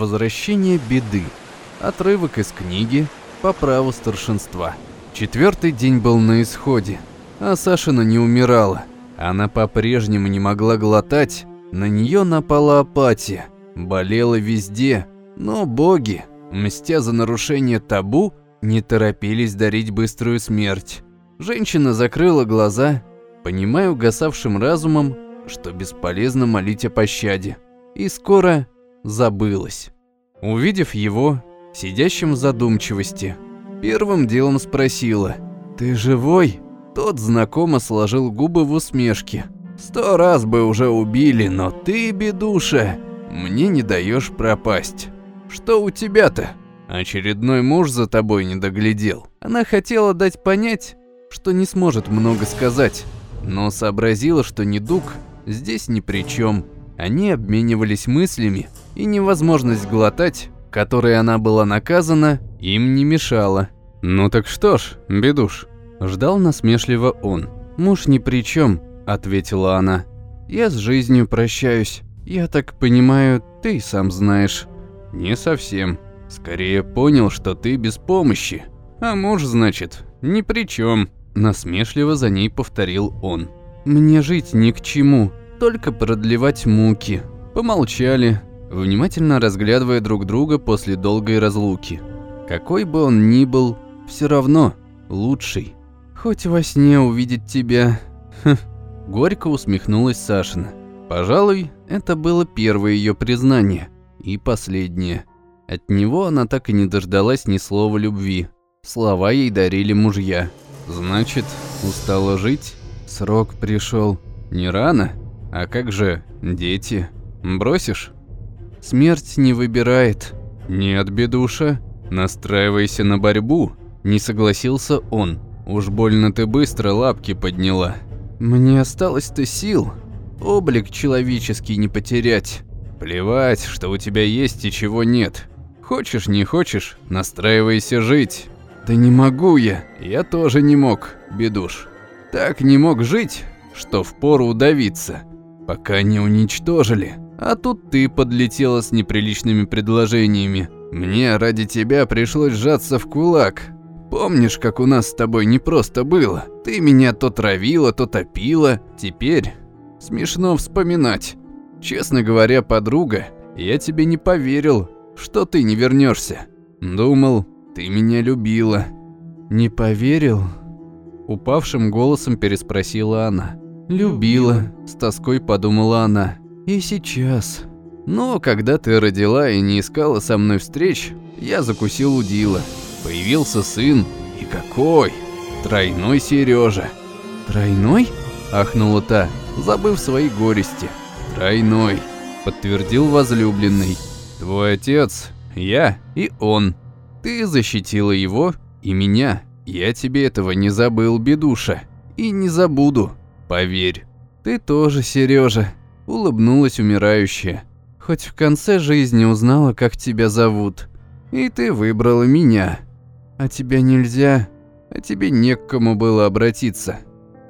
Возвращение беды. Отрывок из книги по праву старшинства. Четвертый день был на исходе, а Сашина не умирала. Она по-прежнему не могла глотать, на нее напала апатия. Болела везде, но боги, мстя за нарушение табу, не торопились дарить быструю смерть. Женщина закрыла глаза, понимая угасавшим разумом, что бесполезно молить о пощаде, и скоро забылась. Увидев его, сидящим в задумчивости, первым делом спросила «Ты живой?» Тот знакомо сложил губы в усмешке. «Сто раз бы уже убили, но ты, бедуша, мне не даешь пропасть. Что у тебя-то?» Очередной муж за тобой не доглядел. Она хотела дать понять, что не сможет много сказать, но сообразила, что недуг здесь ни при чем. Они обменивались мыслями, и невозможность глотать, которой она была наказана, им не мешала. «Ну так что ж, бедуш», – ждал насмешливо он. «Муж ни при чем», – ответила она. «Я с жизнью прощаюсь. Я так понимаю, ты сам знаешь». «Не совсем», Скорее понял, что ты без помощи. А муж, значит, ни при чем. Насмешливо за ней повторил он. Мне жить ни к чему, только продлевать муки. Помолчали, внимательно разглядывая друг друга после долгой разлуки. Какой бы он ни был, все равно лучший. Хоть во сне увидеть тебя. Хм. Горько усмехнулась Сашина. Пожалуй, это было первое ее признание и последнее. От него она так и не дождалась ни слова любви. Слова ей дарили мужья. Значит, устала жить? Срок пришел. Не рано? А как же дети? Бросишь? Смерть не выбирает. Нет, бедуша, настраивайся на борьбу. Не согласился он. Уж больно ты быстро лапки подняла. Мне осталось-то сил. Облик человеческий не потерять. Плевать, что у тебя есть и чего нет. Хочешь, не хочешь, настраивайся жить. Да не могу я, я тоже не мог, бедуш. Так не мог жить, что впору удавиться, пока не уничтожили. А тут ты подлетела с неприличными предложениями. Мне ради тебя пришлось сжаться в кулак. Помнишь, как у нас с тобой непросто было? Ты меня то травила, то топила. Теперь смешно вспоминать. Честно говоря, подруга, я тебе не поверил, что ты не вернешься. Думал, ты меня любила. Не поверил? Упавшим голосом переспросила она. Любила, с тоской подумала она. И сейчас. Но когда ты родила и не искала со мной встреч, я закусил удила. Появился сын, и какой! Тройной Сережа. Тройной? Ахнула та, забыв свои горести. Тройной, подтвердил возлюбленный. Твой отец, я и он. Ты защитила его и меня. Я тебе этого не забыл, бедуша. И не забуду, поверь. Ты тоже, Сережа, улыбнулась умирающая. Хоть в конце жизни узнала, как тебя зовут. И ты выбрала меня. А тебя нельзя, а тебе не к кому было обратиться.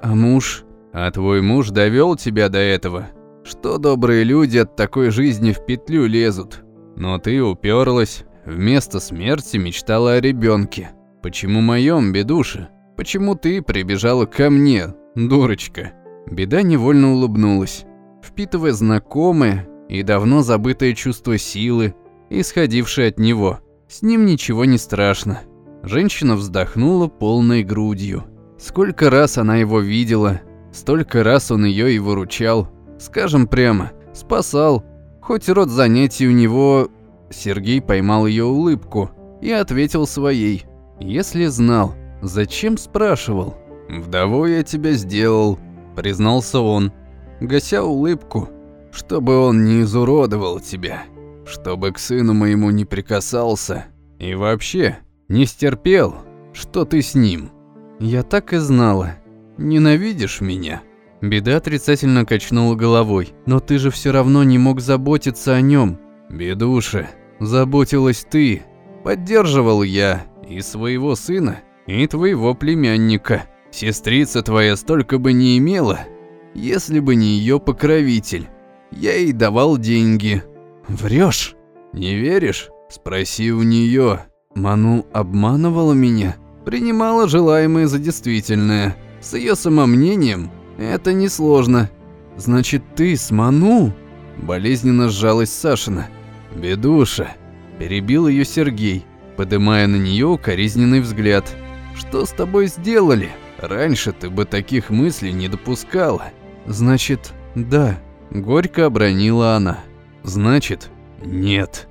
А муж? А твой муж довел тебя до этого. Что добрые люди от такой жизни в петлю лезут? Но ты уперлась, вместо смерти мечтала о ребенке. Почему моем, бедуша? Почему ты прибежала ко мне, дурочка? Беда невольно улыбнулась, впитывая знакомое и давно забытое чувство силы, исходившее от него. С ним ничего не страшно. Женщина вздохнула полной грудью. Сколько раз она его видела, столько раз он ее и выручал. Скажем прямо, спасал, Хоть род занятий у него... Сергей поймал ее улыбку и ответил своей. Если знал, зачем спрашивал? «Вдовой я тебя сделал», — признался он, гася улыбку, чтобы он не изуродовал тебя, чтобы к сыну моему не прикасался и вообще не стерпел, что ты с ним. Я так и знала. Ненавидишь меня?» Беда отрицательно качнула головой. «Но ты же все равно не мог заботиться о нем. «Бедуша, заботилась ты. Поддерживал я и своего сына, и твоего племянника. Сестрица твоя столько бы не имела, если бы не ее покровитель. Я ей давал деньги». Врешь? Не веришь? Спроси у нее. Ману обманывала меня, принимала желаемое за действительное. С ее самомнением это несложно. Значит, ты с Ману? Болезненно сжалась Сашина. Бедуша. Перебил ее Сергей, подымая на нее укоризненный взгляд. Что с тобой сделали? Раньше ты бы таких мыслей не допускала. Значит, да. Горько обронила она. Значит, нет.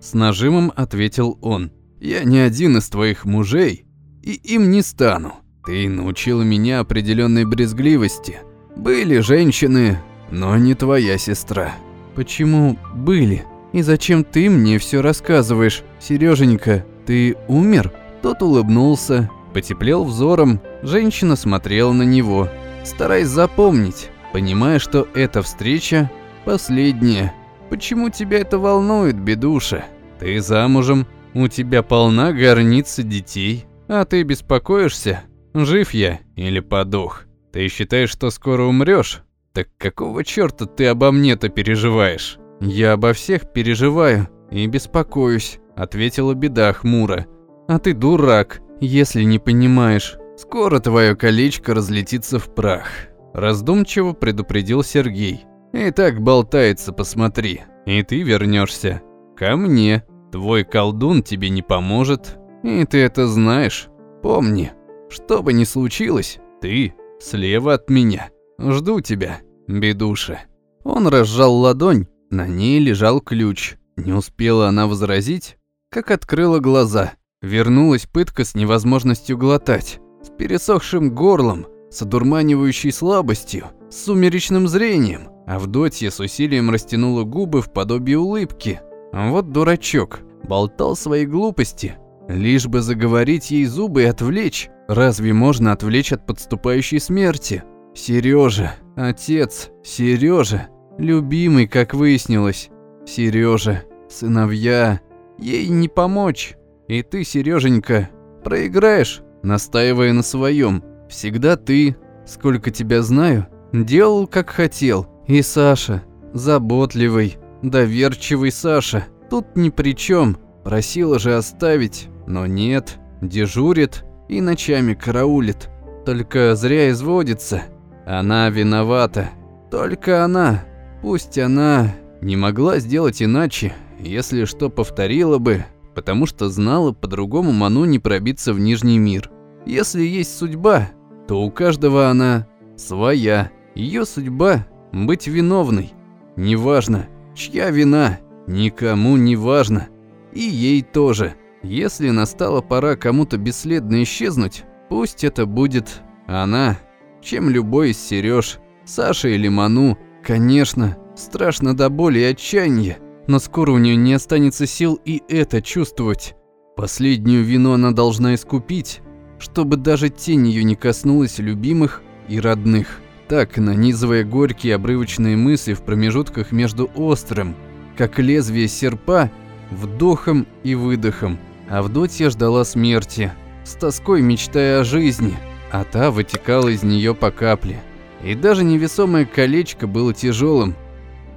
С нажимом ответил он. Я не один из твоих мужей, и им не стану. Ты научила меня определенной брезгливости. Были женщины, но не твоя сестра. Почему были? И зачем ты мне все рассказываешь? Сереженька, ты умер? Тот улыбнулся, потеплел взором. Женщина смотрела на него, стараясь запомнить, понимая, что эта встреча последняя. Почему тебя это волнует, бедуша? Ты замужем, у тебя полна горница детей, а ты беспокоишься, жив я или подох. Ты считаешь, что скоро умрешь? Так какого чёрта ты обо мне-то переживаешь? Я обо всех переживаю и беспокоюсь, ответила беда хмуро. А ты дурак, если не понимаешь. Скоро твое колечко разлетится в прах. Раздумчиво предупредил Сергей. И так болтается, посмотри. И ты вернешься ко мне. Твой колдун тебе не поможет, и ты это знаешь. Помни, что бы ни случилось, ты слева от меня. Жду тебя, бедуша. Он разжал ладонь, на ней лежал ключ. Не успела она возразить, как открыла глаза. Вернулась пытка с невозможностью глотать, пересохшим горлом, с одурманивающей слабостью, с сумеречным зрением. Авдотья с усилием растянула губы в подобие улыбки. Вот дурачок, болтал свои глупости, лишь бы заговорить ей зубы и отвлечь. Разве можно отвлечь от подступающей смерти? Сережа, отец, Сережа, любимый, как выяснилось. Сережа, сыновья, ей не помочь. И ты, Сереженька, проиграешь, настаивая на своем. Всегда ты, сколько тебя знаю, делал как хотел. И Саша, заботливый, доверчивый Саша, тут ни при чем. Просила же оставить, но нет, дежурит и ночами караулит. Только зря изводится. Она виновата. Только она. Пусть она не могла сделать иначе, если что повторила бы, потому что знала, по-другому Ману не пробиться в Нижний мир. Если есть судьба, то у каждого она своя. Ее судьба – быть виновной. Неважно, чья вина, никому не важно. И ей тоже. Если настала пора кому-то бесследно исчезнуть, пусть это будет она, чем любой из Сереж, Саша или Ману. Конечно, страшно до боли и отчаяния, но скоро у нее не останется сил и это чувствовать. Последнюю вину она должна искупить, чтобы даже тень ее не коснулась любимых и родных. Так, нанизывая горькие обрывочные мысли в промежутках между острым, как лезвие серпа, вдохом и выдохом. Авдотья ждала смерти, с тоской мечтая о жизни, а та вытекала из нее по капле. И даже невесомое колечко было тяжелым.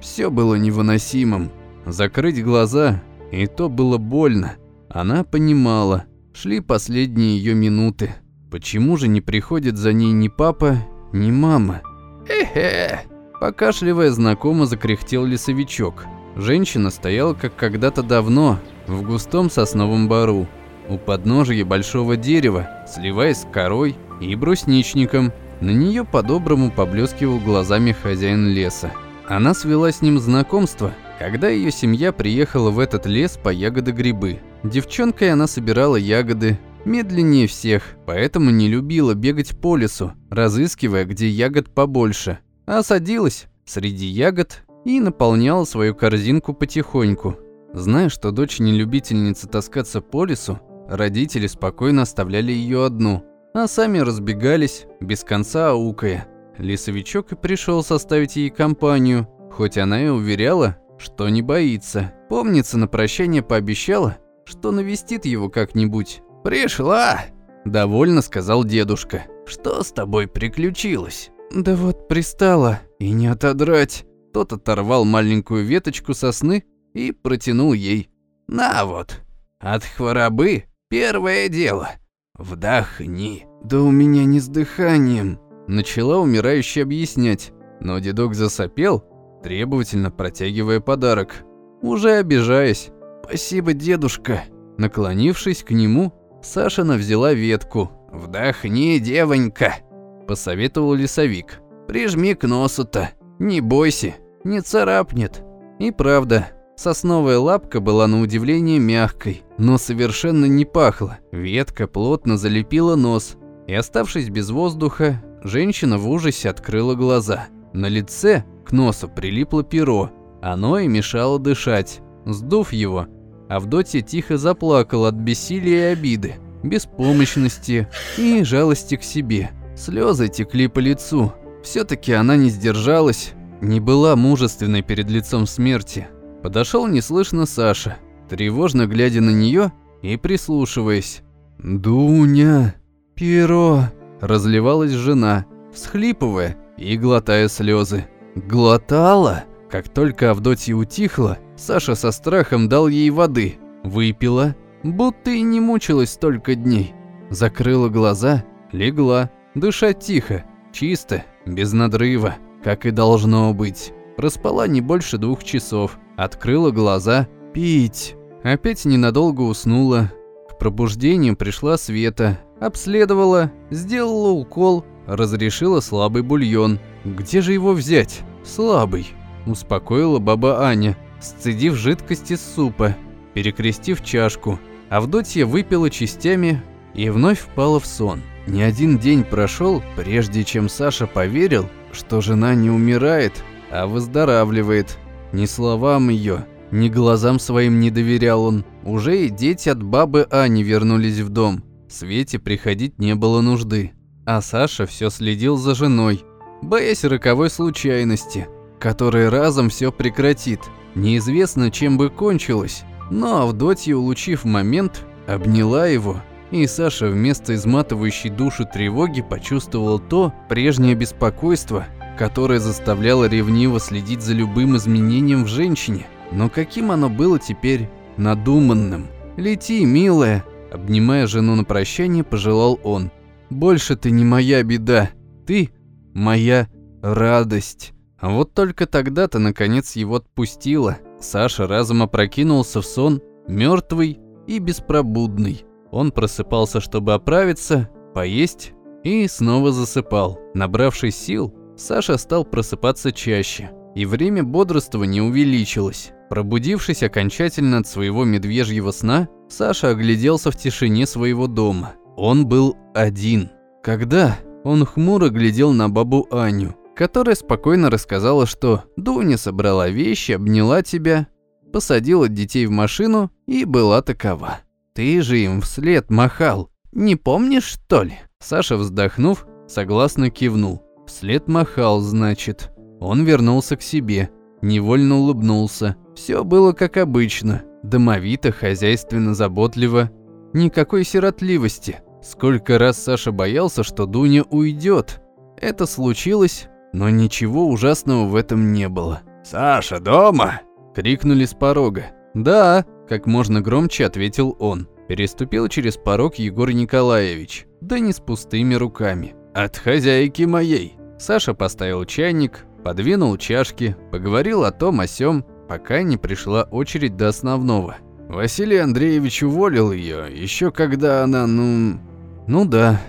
Все было невыносимым. Закрыть глаза, и то было больно. Она понимала, шли последние ее минуты. Почему же не приходит за ней ни папа, ни мама? Эхе. Покашливая знакомо закряхтел лесовичок. Женщина стояла как когда-то давно, в густом сосновом бару, у подножия большого дерева, сливаясь с корой и брусничником. На нее по-доброму поблескивал глазами хозяин леса. Она свела с ним знакомство, когда ее семья приехала в этот лес по ягоды-грибы. Девчонкой она собирала ягоды, медленнее всех, поэтому не любила бегать по лесу, разыскивая, где ягод побольше, а садилась среди ягод и наполняла свою корзинку потихоньку. Зная, что дочь не любительница таскаться по лесу, родители спокойно оставляли ее одну, а сами разбегались, без конца аукая. Лесовичок и пришел составить ей компанию, хоть она и уверяла, что не боится. Помнится, на прощание пообещала, что навестит его как-нибудь. «Пришла!» – довольно сказал дедушка. «Что с тобой приключилось?» «Да вот пристала, и не отодрать». Тот оторвал маленькую веточку сосны и протянул ей. На вот, от хворобы первое дело. Вдохни. Да у меня не с дыханием. Начала умирающая объяснять, но дедок засопел, требовательно протягивая подарок. Уже обижаясь. «Спасибо, дедушка». Наклонившись к нему, Сашина взяла ветку. «Вдохни, девонька», – посоветовал лесовик. «Прижми к носу-то, не бойся, не царапнет». И правда, сосновая лапка была на удивление мягкой, но совершенно не пахла. Ветка плотно залепила нос, и оставшись без воздуха, женщина в ужасе открыла глаза. На лице носу прилипло перо, оно и мешало дышать. Сдув его, Авдотья тихо заплакала от бессилия и обиды, беспомощности и жалости к себе. Слезы текли по лицу. Все-таки она не сдержалась, не была мужественной перед лицом смерти. Подошел неслышно Саша, тревожно глядя на нее и прислушиваясь. «Дуня, перо!» – разливалась жена, всхлипывая и глотая слезы. «Глотала?» Как только Авдотья утихла, Саша со страхом дал ей воды, выпила, будто и не мучилась столько дней. Закрыла глаза, легла, дышать тихо, чисто, без надрыва, как и должно быть. Проспала не больше двух часов, открыла глаза, пить. Опять ненадолго уснула. К пробуждению пришла Света, обследовала, сделала укол, разрешила слабый бульон. Где же его взять? Слабый успокоила баба Аня, сцедив жидкость из супа, перекрестив чашку. Авдотья выпила частями и вновь впала в сон. Ни один день прошел, прежде чем Саша поверил, что жена не умирает, а выздоравливает. Ни словам ее, ни глазам своим не доверял он. Уже и дети от бабы Ани вернулись в дом. Свете приходить не было нужды. А Саша все следил за женой, боясь роковой случайности – который разом все прекратит. Неизвестно, чем бы кончилось, но Авдотья, улучив момент, обняла его, и Саша вместо изматывающей душу тревоги почувствовал то прежнее беспокойство, которое заставляло ревниво следить за любым изменением в женщине. Но каким оно было теперь надуманным. «Лети, милая!» Обнимая жену на прощание, пожелал он. «Больше ты не моя беда, ты моя радость». Вот только тогда-то наконец его отпустило. Саша разом опрокинулся в сон, мертвый и беспробудный. Он просыпался, чтобы оправиться, поесть и снова засыпал. Набравшись сил, Саша стал просыпаться чаще, и время бодрствования увеличилось. Пробудившись окончательно от своего медвежьего сна, Саша огляделся в тишине своего дома. Он был один. Когда? Он хмуро глядел на бабу Аню, которая спокойно рассказала, что Дуня собрала вещи, обняла тебя, посадила детей в машину и была такова. Ты же им вслед махал. Не помнишь, что ли? Саша, вздохнув, согласно кивнул. Вслед махал, значит. Он вернулся к себе, невольно улыбнулся. Все было как обычно. Домовито, хозяйственно, заботливо. Никакой сиротливости. Сколько раз Саша боялся, что Дуня уйдет. Это случилось, но ничего ужасного в этом не было. «Саша дома?» – крикнули с порога. «Да», – как можно громче ответил он. Переступил через порог Егор Николаевич, да не с пустыми руками. «От хозяйки моей». Саша поставил чайник, подвинул чашки, поговорил о том о сём, пока не пришла очередь до основного. Василий Андреевич уволил ее, еще когда она, ну... Ну да,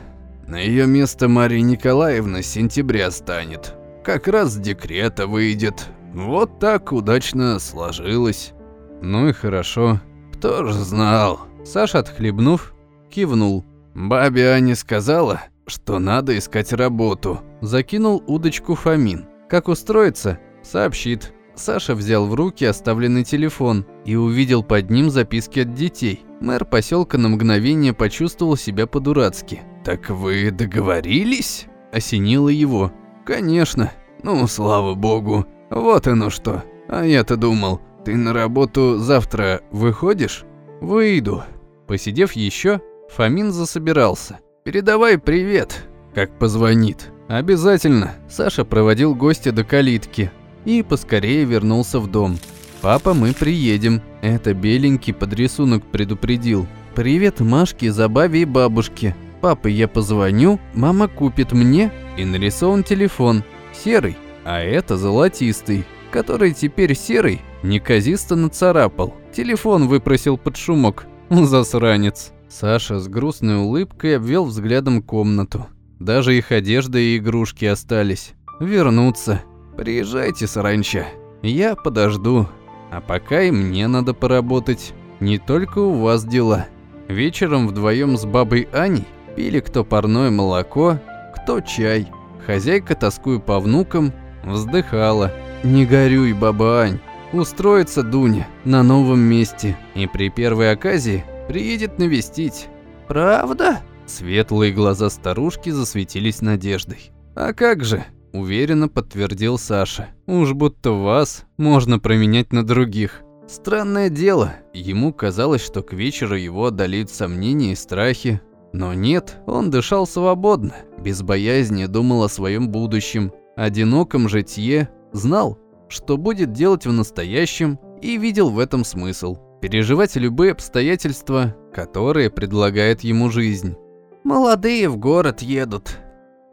на ее место Мария Николаевна с сентября станет. Как раз с декрета выйдет. Вот так удачно сложилось. Ну и хорошо. Кто ж знал? Саша, отхлебнув, кивнул. Бабе Аня сказала, что надо искать работу. Закинул удочку Фомин. Как устроиться? Сообщит. Саша взял в руки оставленный телефон и увидел под ним записки от детей. Мэр поселка на мгновение почувствовал себя по-дурацки. «Так вы договорились?» – осенило его. «Конечно. Ну, слава богу. Вот оно что. А я-то думал, ты на работу завтра выходишь?» «Выйду». Посидев еще, Фомин засобирался. «Передавай привет, как позвонит». «Обязательно». Саша проводил гостя до калитки и поскорее вернулся в дом. «Папа, мы приедем». Это беленький под рисунок предупредил. «Привет Машке, Забаве и бабушке. Папа, я позвоню, мама купит мне». И нарисован телефон. Серый, а это золотистый, который теперь серый, неказисто нацарапал. Телефон выпросил под шумок. Засранец. Саша с грустной улыбкой обвел взглядом комнату. Даже их одежда и игрушки остались. Вернуться. Приезжайте, саранча. Я подожду. А пока и мне надо поработать. Не только у вас дела. Вечером вдвоем с бабой Аней пили кто парное молоко, кто чай. Хозяйка, тоскуя по внукам, вздыхала. «Не горюй, баба Ань, устроится Дуня на новом месте и при первой оказии приедет навестить». «Правда?» Светлые глаза старушки засветились надеждой. «А как же?» – уверенно подтвердил Саша. «Уж будто вас можно променять на других». Странное дело, ему казалось, что к вечеру его одолеют сомнения и страхи. Но нет, он дышал свободно, без боязни думал о своем будущем, одиноком житье, знал, что будет делать в настоящем и видел в этом смысл. Переживать любые обстоятельства, которые предлагает ему жизнь. «Молодые в город едут», –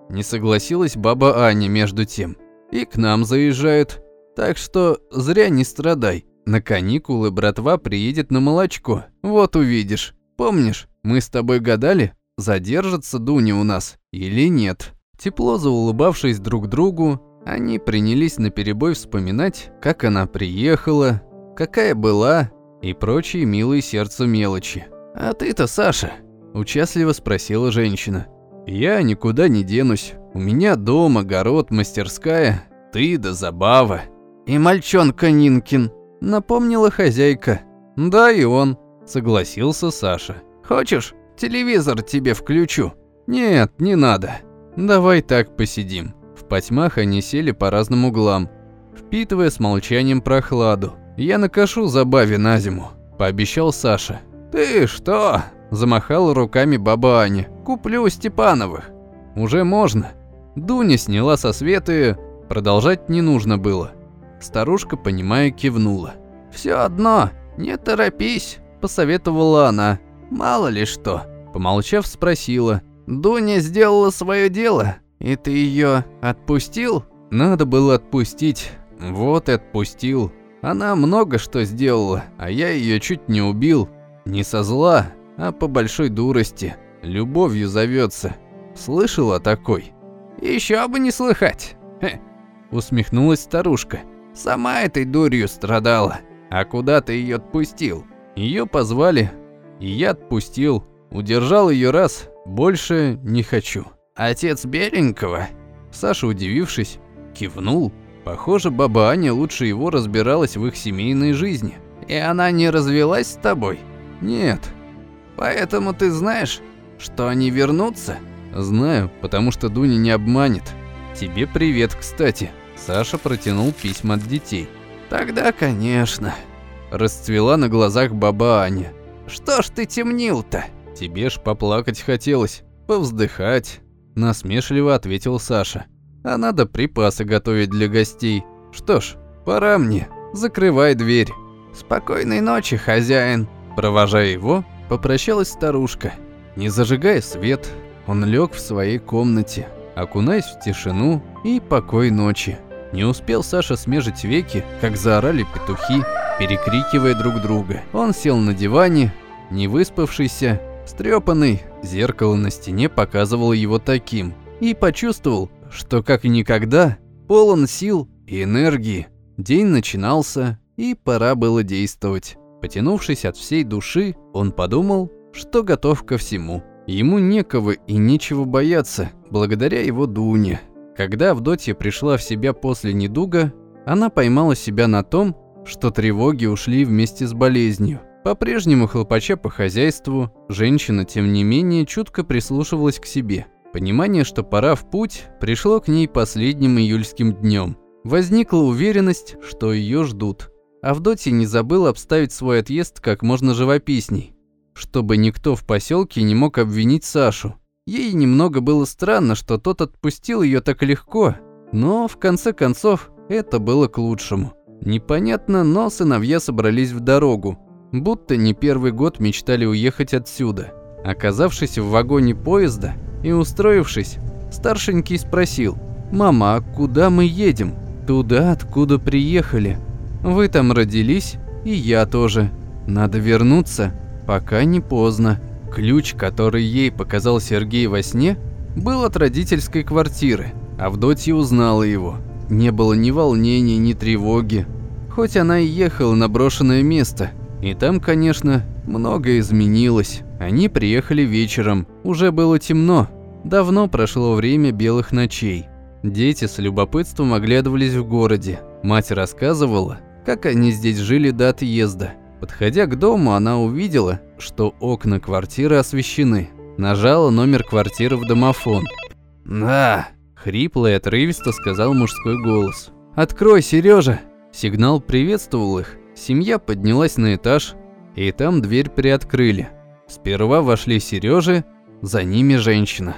не согласилась баба Аня между тем. «И к нам заезжают, так что зря не страдай. На каникулы братва приедет на молочко, вот увидишь. Помнишь, мы с тобой гадали, задержится Дуня у нас или нет?» Тепло заулыбавшись друг другу, они принялись наперебой вспоминать, как она приехала, какая была и прочие милые сердцу мелочи. «А ты-то, Саша, Участливо спросила женщина. «Я никуда не денусь. У меня дом, огород, мастерская, ты да забава». «И мальчонка Нинкин», — напомнила хозяйка. «Да, и он», — согласился Саша. «Хочешь, телевизор тебе включу?» «Нет, не надо. Давай так посидим». В потьмах они сели по разным углам, впитывая с молчанием прохладу. «Я накошу забаве на зиму», — пообещал Саша. «Ты что?» Замахала руками баба Аня. «Куплю Степановых». «Уже можно». Дуня сняла со Светы, продолжать не нужно было. Старушка, понимая, кивнула. «Все одно, не торопись», – посоветовала она. «Мало ли что». Помолчав, спросила. «Дуня сделала свое дело, и ты ее отпустил?» «Надо было отпустить. Вот и отпустил. Она много что сделала, а я ее чуть не убил. Не со зла, а по большой дурости. Любовью зовется. Слышала такой? Еще бы не слыхать. Хе. Усмехнулась старушка. Сама этой дурью страдала. А куда ты ее отпустил? Ее позвали, и я отпустил. Удержал ее раз, больше не хочу. Отец Беленького? Саша, удивившись, кивнул. Похоже, баба Аня лучше его разбиралась в их семейной жизни. И она не развелась с тобой? Нет, Поэтому ты знаешь, что они вернутся? Знаю, потому что Дуня не обманет. Тебе привет, кстати. Саша протянул письма от детей. Тогда, конечно. Расцвела на глазах баба Аня. Что ж ты темнил-то? Тебе ж поплакать хотелось, повздыхать. Насмешливо ответил Саша. А надо припасы готовить для гостей. Что ж, пора мне. Закрывай дверь. Спокойной ночи, хозяин. Провожая его, Попрощалась старушка. Не зажигая свет, он лег в своей комнате, окунаясь в тишину и покой ночи. Не успел Саша смежить веки, как заорали петухи, перекрикивая друг друга. Он сел на диване, не выспавшийся, стрёпанный, зеркало на стене показывало его таким, и почувствовал, что как никогда, полон сил и энергии. День начинался, и пора было действовать. Потянувшись от всей души, он подумал, что готов ко всему. Ему некого и нечего бояться, благодаря его Дуне. Когда Авдотья пришла в себя после недуга, она поймала себя на том, что тревоги ушли вместе с болезнью. По-прежнему хлопача по хозяйству, женщина, тем не менее, чутко прислушивалась к себе. Понимание, что пора в путь, пришло к ней последним июльским днем. Возникла уверенность, что ее ждут. Авдотья не забыла обставить свой отъезд как можно живописней, чтобы никто в поселке не мог обвинить Сашу. Ей немного было странно, что тот отпустил ее так легко, но в конце концов это было к лучшему. Непонятно, но сыновья собрались в дорогу. Будто не первый год мечтали уехать отсюда. Оказавшись в вагоне поезда и устроившись, старшенький спросил, «Мама, а куда мы едем?» «Туда, откуда приехали. Вы там родились, и я тоже. Надо вернуться, пока не поздно». Ключ, который ей показал Сергей во сне, был от родительской квартиры. Авдотья узнала его. Не было ни волнения, ни тревоги. Хоть она и ехала на брошенное место. И там, конечно, многое изменилось. Они приехали вечером. Уже было темно. Давно прошло время белых ночей. Дети с любопытством оглядывались в городе. Мать рассказывала, как они здесь жили до отъезда. Подходя к дому, она увидела, что окна квартиры освещены. Нажала номер квартиры в домофон. «Да!» Хрипло и отрывисто сказал мужской голос. «Открой, Сережа!» Сигнал приветствовал их. Семья поднялась на этаж, и там дверь приоткрыли. Сперва вошли Сережа, за ними женщина.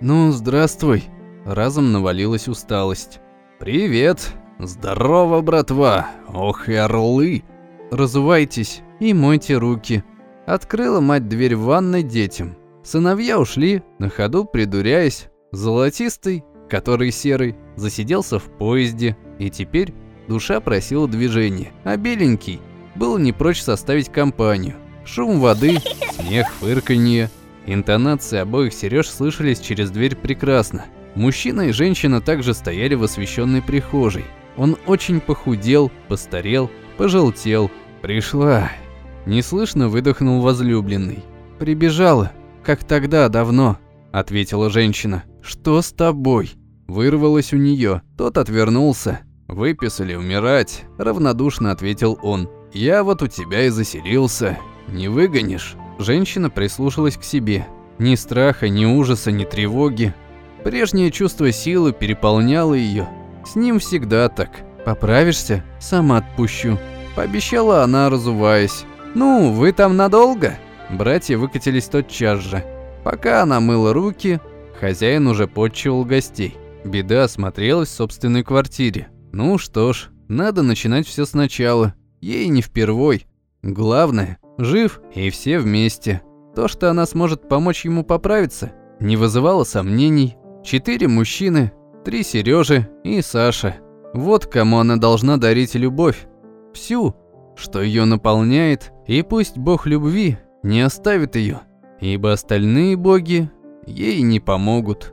«Ну, здравствуй!» Разом навалилась усталость. «Привет! Здорово, братва! Ох и орлы!» «Разувайтесь и мойте руки!» Открыла мать дверь в ванной детям. Сыновья ушли, на ходу придуряясь. Золотистый который серый, засиделся в поезде, и теперь душа просила движения, а беленький был не прочь составить компанию. Шум воды, смех, фырканье. Интонации обоих Сереж слышались через дверь прекрасно. Мужчина и женщина также стояли в освещенной прихожей. Он очень похудел, постарел, пожелтел. «Пришла!» Неслышно выдохнул возлюбленный. «Прибежала, как тогда, давно», — ответила женщина. «Что с тобой?» Вырвалось у нее. Тот отвернулся. «Выписали умирать», — равнодушно ответил он. «Я вот у тебя и заселился. Не выгонишь?» Женщина прислушалась к себе. Ни страха, ни ужаса, ни тревоги. Прежнее чувство силы переполняло ее. С ним всегда так. «Поправишься? Сама отпущу», — пообещала она, разуваясь. «Ну, вы там надолго?» Братья выкатились тотчас же. Пока она мыла руки, хозяин уже подчивал гостей. Беда осмотрелась в собственной квартире. Ну что ж, надо начинать все сначала. Ей не впервой. Главное, жив и все вместе. То, что она сможет помочь ему поправиться, не вызывало сомнений. Четыре мужчины, три Сережи и Саша. Вот кому она должна дарить любовь. Всю, что ее наполняет, и пусть бог любви не оставит ее, ибо остальные боги ей не помогут.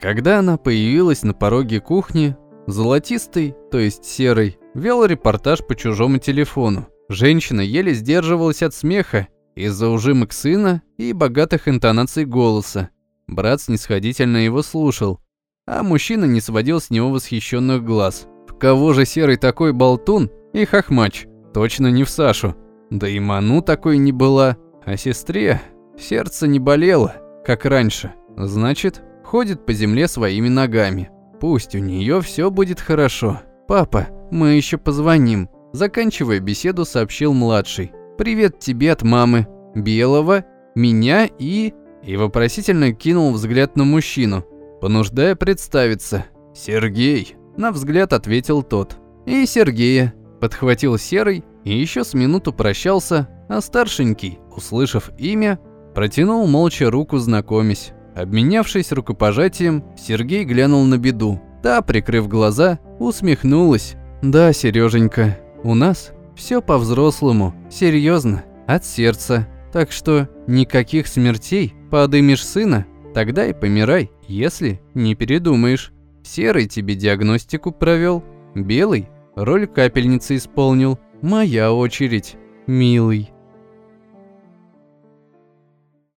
Когда она появилась на пороге кухни, Золотистый, то есть Серый, вел репортаж по чужому телефону. Женщина еле сдерживалась от смеха из-за ужимок сына и богатых интонаций голоса. Брат снисходительно его слушал, а мужчина не сводил с него восхищенных глаз. В кого же Серый такой болтун и хохмач? Точно не в Сашу. Да и Ману такой не была, а сестре сердце не болело, как раньше. Значит, ходит по земле своими ногами. Пусть у нее все будет хорошо. Папа, мы еще позвоним. Заканчивая беседу, сообщил младший. Привет тебе от мамы, Белого, меня и... И вопросительно кинул взгляд на мужчину, понуждая представиться. «Сергей», — на взгляд ответил тот. «И Сергея», — подхватил Серый и еще с минуту прощался, а старшенький, услышав имя, протянул молча руку знакомясь. Обменявшись рукопожатием, Сергей глянул на беду. Та, прикрыв глаза, усмехнулась. «Да, Сереженька, у нас все по-взрослому, серьезно, от сердца. Так что никаких смертей, подымешь сына, тогда и помирай, если не передумаешь. Серый тебе диагностику провел, белый роль капельницы исполнил. Моя очередь, милый».